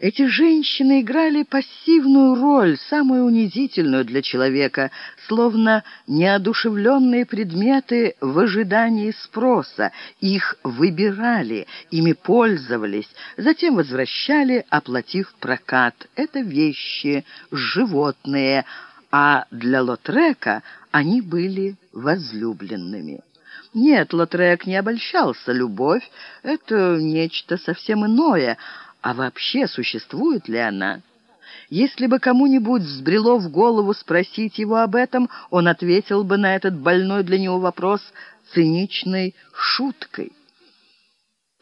Эти женщины играли пассивную роль, самую унизительную для человека, словно неодушевленные предметы в ожидании спроса. Их выбирали, ими пользовались, затем возвращали, оплатив прокат. Это вещи, животные, а для Лотрека они были возлюбленными. Нет, Лотрек не обольщался, любовь — это нечто совсем иное — а вообще существует ли она? Если бы кому-нибудь взбрело в голову спросить его об этом, он ответил бы на этот больной для него вопрос циничной шуткой.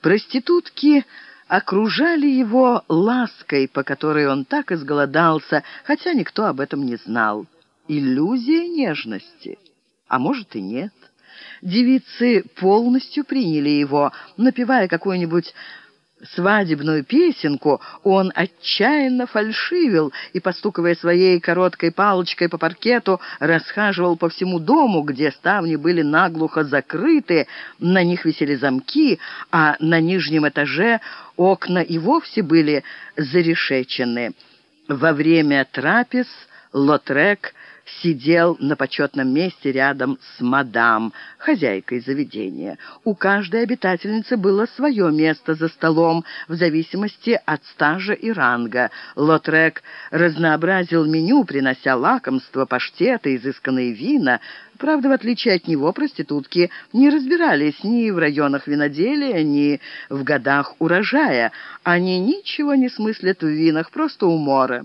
Проститутки окружали его лаской, по которой он так изголодался, хотя никто об этом не знал. Иллюзия нежности. А может и нет. Девицы полностью приняли его, напевая какую-нибудь свадебную песенку, он отчаянно фальшивил и, постукивая своей короткой палочкой по паркету, расхаживал по всему дому, где ставни были наглухо закрыты, на них висели замки, а на нижнем этаже окна и вовсе были зарешечены. Во время трапез Лотрек сидел на почетном месте рядом с мадам, хозяйкой заведения. У каждой обитательницы было свое место за столом, в зависимости от стажа и ранга. Лотрек разнообразил меню, принося лакомства, паштеты, изысканные вина. Правда, в отличие от него, проститутки не разбирались ни в районах виноделия, ни в годах урожая. Они ничего не смыслят в винах, просто умора.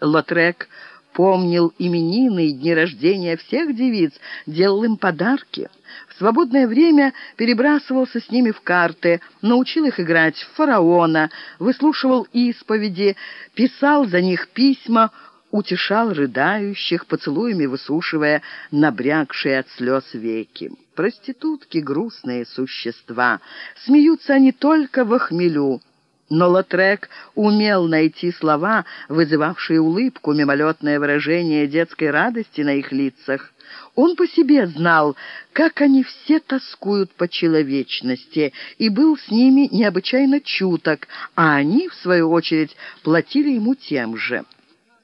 Лотрек помнил именины и дни рождения всех девиц, делал им подарки. В свободное время перебрасывался с ними в карты, научил их играть в фараона, выслушивал исповеди, писал за них письма, утешал рыдающих, поцелуями высушивая набрякшие от слез веки. Проститутки — грустные существа. Смеются они только в хмелю. Но Лотрек умел найти слова, вызывавшие улыбку, мимолетное выражение детской радости на их лицах. Он по себе знал, как они все тоскуют по человечности, и был с ними необычайно чуток, а они, в свою очередь, платили ему тем же.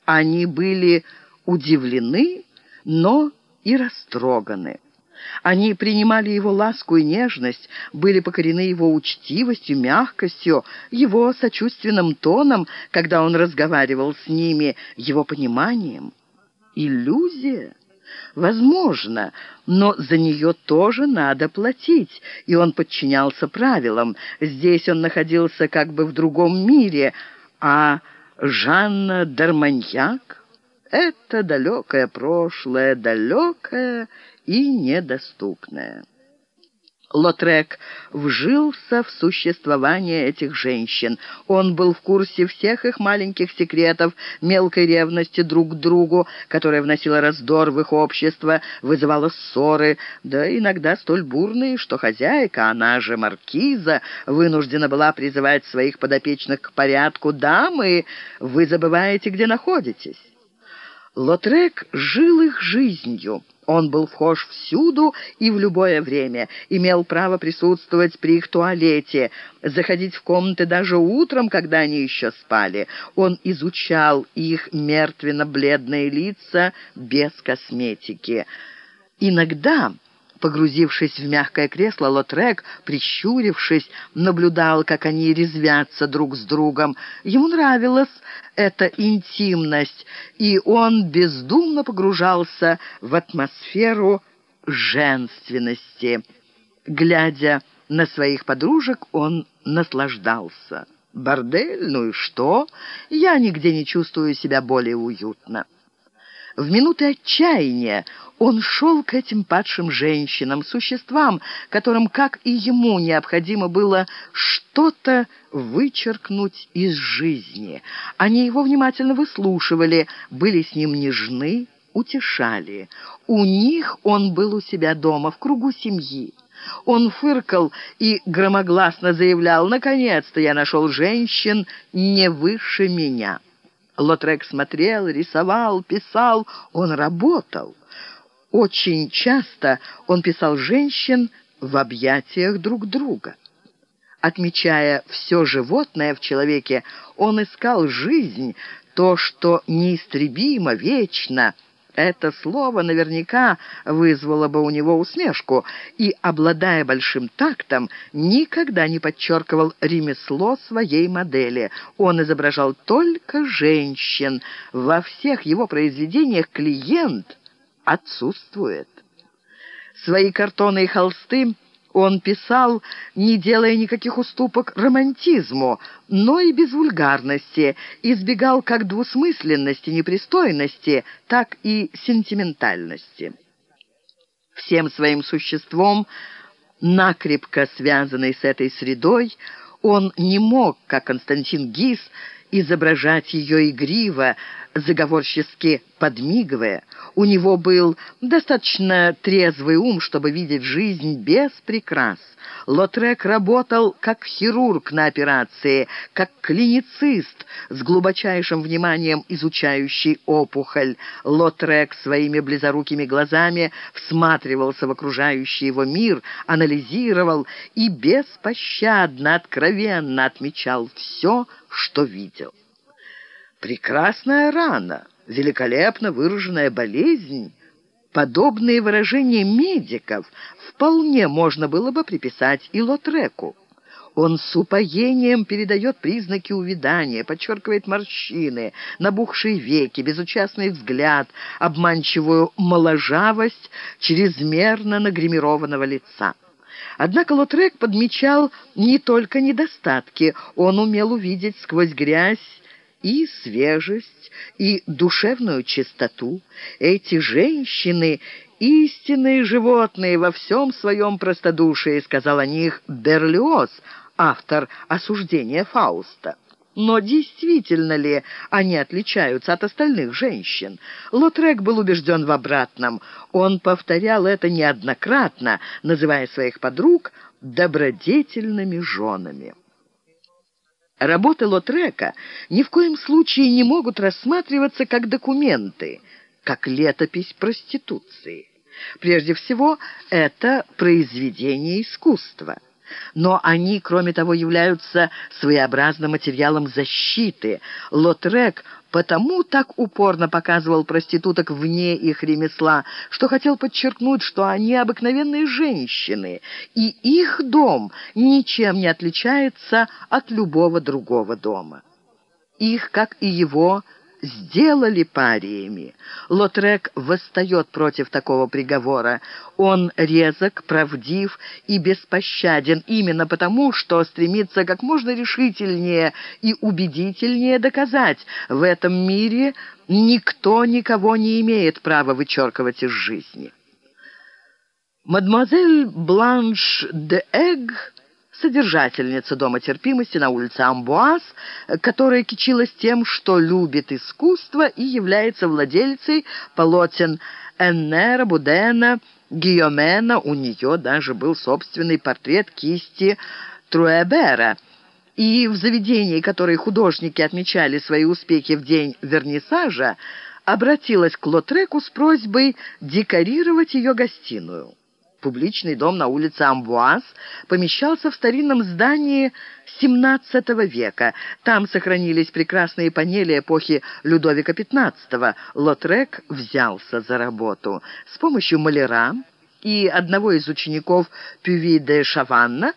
Они были удивлены, но и растроганы. Они принимали его ласку и нежность, были покорены его учтивостью, мягкостью, его сочувственным тоном, когда он разговаривал с ними, его пониманием. Иллюзия? Возможно, но за нее тоже надо платить, и он подчинялся правилам. Здесь он находился как бы в другом мире, а Жанна Дарманьяк — это далекое прошлое, далекое и недоступное. Лотрек вжился в существование этих женщин. Он был в курсе всех их маленьких секретов, мелкой ревности друг к другу, которая вносила раздор в их общество, вызывала ссоры, да иногда столь бурные, что хозяйка, она же маркиза, вынуждена была призывать своих подопечных к порядку. «Дамы, вы забываете, где находитесь». Лотрек жил их жизнью. Он был вхож всюду и в любое время, имел право присутствовать при их туалете, заходить в комнаты даже утром, когда они еще спали. Он изучал их мертвенно-бледные лица без косметики. Иногда Погрузившись в мягкое кресло, Лотрек, прищурившись, наблюдал, как они резвятся друг с другом. Ему нравилась эта интимность, и он бездумно погружался в атмосферу женственности. Глядя на своих подружек, он наслаждался. «Бордель? Ну и что? Я нигде не чувствую себя более уютно». В минуты отчаяния он шел к этим падшим женщинам, существам, которым, как и ему, необходимо было что-то вычеркнуть из жизни. Они его внимательно выслушивали, были с ним нежны, утешали. У них он был у себя дома, в кругу семьи. Он фыркал и громогласно заявлял, «Наконец-то я нашел женщин не выше меня». Лотрек смотрел, рисовал, писал, он работал. Очень часто он писал женщин в объятиях друг друга. Отмечая все животное в человеке, он искал жизнь, то, что неистребимо, вечно — это слово наверняка вызвало бы у него усмешку, и, обладая большим тактом, никогда не подчеркивал ремесло своей модели. Он изображал только женщин. Во всех его произведениях клиент отсутствует. Свои картоны и холсты он писал, не делая никаких уступок романтизму, но и без вульгарности, избегал как двусмысленности, непристойности, так и сентиментальности. Всем своим существом, накрепко связанный с этой средой, он не мог, как Константин Гис, изображать ее игриво, заговорчески подмигивая. У него был достаточно трезвый ум, чтобы видеть жизнь без прикрас. Лотрек работал как хирург на операции, как клиницист, с глубочайшим вниманием изучающий опухоль. Лотрек своими близорукими глазами всматривался в окружающий его мир, анализировал и беспощадно, откровенно отмечал все, что видел. Прекрасная рана, великолепно выраженная болезнь. Подобные выражения медиков вполне можно было бы приписать и Лотреку. Он с упоением передает признаки увядания, подчеркивает морщины, набухшие веки, безучастный взгляд, обманчивую моложавость чрезмерно нагримированного лица. Однако Лотрек подмечал не только недостатки, он умел увидеть сквозь грязь и свежесть, и душевную чистоту. Эти женщины — истинные животные во всем своем простодушии, сказал о них Берлиоз, автор осуждения Фауста. Но действительно ли они отличаются от остальных женщин? Лотрек был убежден в обратном. Он повторял это неоднократно, называя своих подруг добродетельными женами. Работы Лотрека ни в коем случае не могут рассматриваться как документы, как летопись проституции. Прежде всего, это произведение искусства но они, кроме того, являются своеобразным материалом защиты. Лотрек потому так упорно показывал проституток вне их ремесла, что хотел подчеркнуть, что они обыкновенные женщины, и их дом ничем не отличается от любого другого дома. Их, как и его, сделали париями. Лотрек восстает против такого приговора. Он резок, правдив и беспощаден именно потому, что стремится как можно решительнее и убедительнее доказать, в этом мире никто никого не имеет права вычеркивать из жизни. Мадемуазель Бланш де Эгг содержательница Дома терпимости на улице Амбуаз, которая кичилась тем, что любит искусство и является владельцей полотен Эннера, Будена, Гийомена. У нее даже был собственный портрет кисти Труэбера. И в заведении, которое художники отмечали свои успехи в день вернисажа, обратилась к Лотреку с просьбой декорировать ее гостиную. Публичный дом на улице Амбуаз помещался в старинном здании XVII века. Там сохранились прекрасные панели эпохи Людовика XV. Лотрек взялся за работу. С помощью маляра и одного из учеников Пюви де Шаванна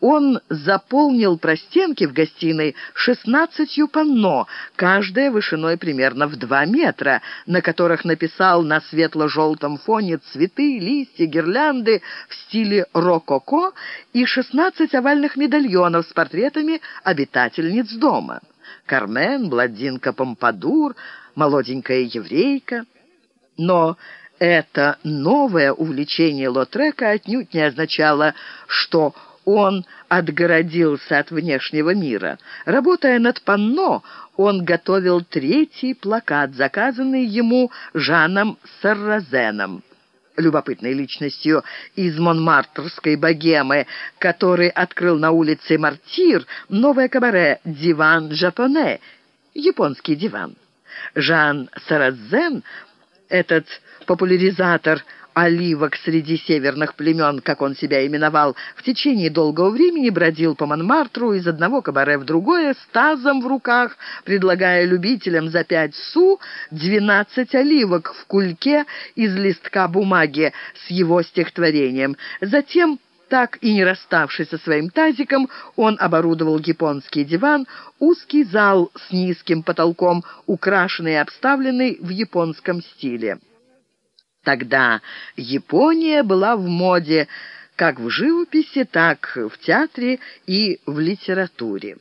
он заполнил простенки в гостиной шестнадцатью панно, каждая вышиной примерно в два метра, на которых написал на светло-желтом фоне цветы, листья, гирлянды в стиле рококо и шестнадцать овальных медальонов с портретами обитательниц дома. Кармен, блондинка Помпадур, молоденькая еврейка. Но это новое увлечение Лотрека отнюдь не означало, что он отгородился от внешнего мира. Работая над панно, он готовил третий плакат, заказанный ему Жаном Сарразеном любопытной личностью из монмартрской богемы, который открыл на улице Мартир новое кабаре «Диван Жапоне» — японский диван. Жан Саразен, этот популяризатор оливок среди северных племен, как он себя именовал, в течение долгого времени бродил по Монмартру из одного кабаре в другое с тазом в руках, предлагая любителям за пять су двенадцать оливок в кульке из листка бумаги с его стихотворением. Затем так и не расставшись со своим тазиком, он оборудовал японский диван, узкий зал с низким потолком, украшенный и обставленный в японском стиле. Тогда Япония была в моде как в живописи, так в театре и в литературе.